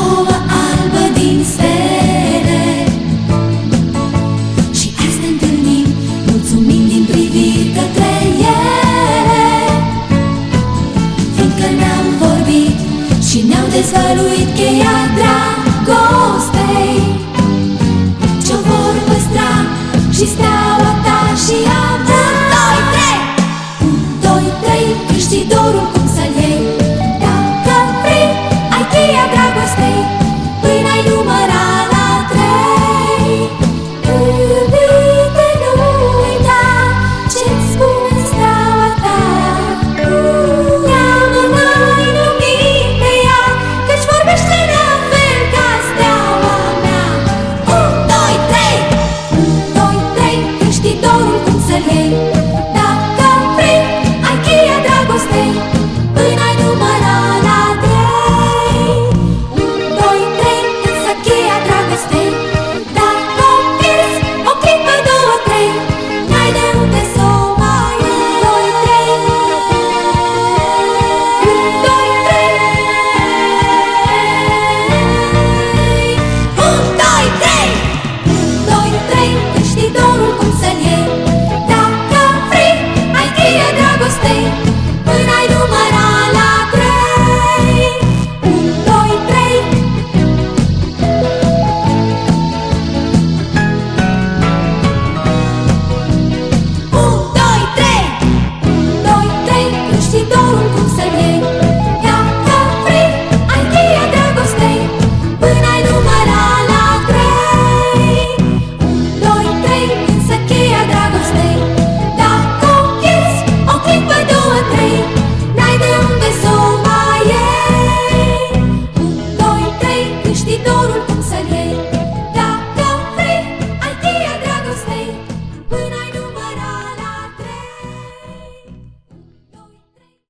nouă albă din stele. Și azi ne întâlnim, mulțumim din priviri către ele. Fiindcă ne-am vorbit și ne-am dezvăluit cheia dragostei. Stay.